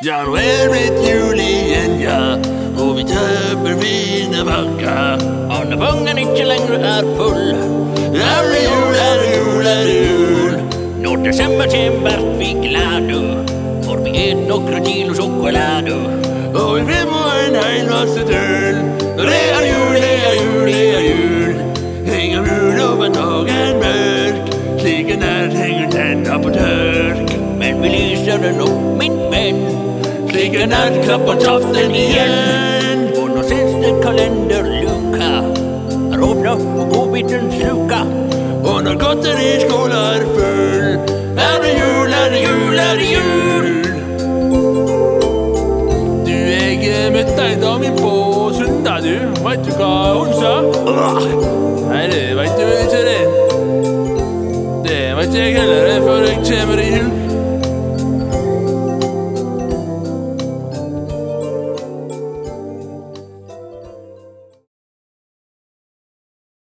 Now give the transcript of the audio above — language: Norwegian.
Ja, nå er det jul igjen, ja. Og vi tømmer wienerpakker. Og når pungen ikke lenger er full, Er det jul, er det jul, er det jul? når desember kjem, vert vi glade. For vi et nokre kilo sjokolade. Og vi på en hel masse tull. Når det er jul, det er jul, det er jul. Henger jul over dagen mørk. Slik en nær henger tenna på tørk vi lyser den opp, min venn. Slik en nattkap på toften igjen. Under siste kalenderluka er åpna og godbiten sluka. Og når godteriskåla er full, er det jul, er det jul, er det jul. Du, jeg møtte ei dame på søndag, du. Veit du hva hun sa? Nei, det veit du ikke, det. Det veit ikke jeg heller.